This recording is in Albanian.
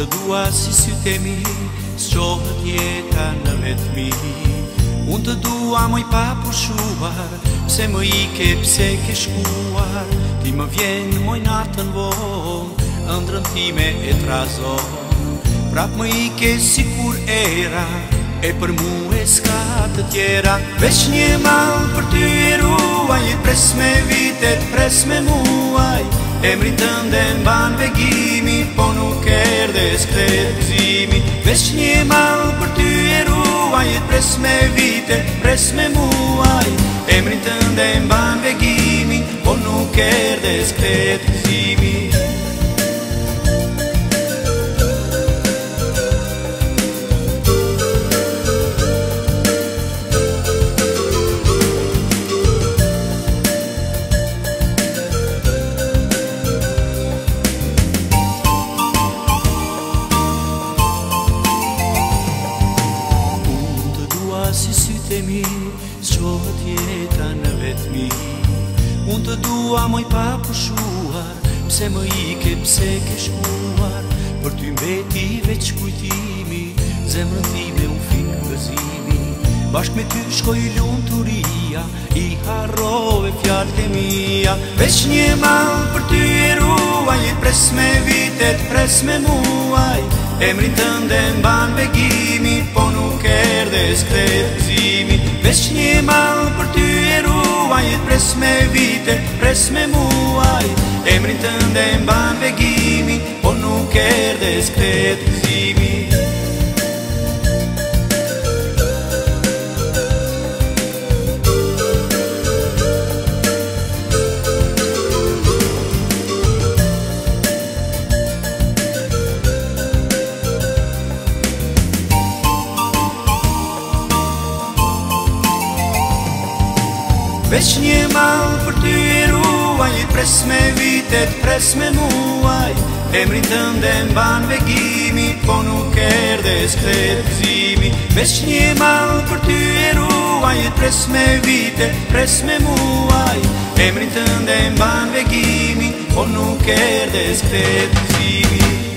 të dua si sy të mi, së jeta në vetëmi Unë të dua më pa papur pse më i ke pëse ke shkuar, ti më vjenë më i natën vohë, ndërën ti me e trazohë. Prapë më i ke si kur era, e për mu e s'ka të tjera, Vesh një malë për ty e ruaj, pres me vitet, pres me muaj, Emri të ndenë banë begimi, po nuk erë dhe skrepëzimi Vesh një malë për ty e ruajit, pres me vite, pres me muaj Emri të ndenë banë begimi, po nuk erë dhe Shohë jeta në vetëmi Unë të dua moj pa pushuar Pse më ike, pse ke shkuar Për ty mbeti veç kujtimi Zemrë ti me u fingë vëzimi Bashk me ty shkoj lunë të ria I harove fjallë të mija Veç një malë për ty e ruaj Jit pres me vitet, pres me muaj Emri të ndenë banë begimi Po nuk erdes kretë Me vite, resme muaj E më rinë të ndenë banë Për po nuk kërdes këtë Vesh një malë për ty e ruaj, pres me vitet, pres me muaj E mri të ndem ban vegimi, po nuk erë dhe sklerëzimi një malë për ty e ruaj, pres me vitet, pres me muaj E mri të ndem ban vegimi, po nuk erë dhe sklerëzimi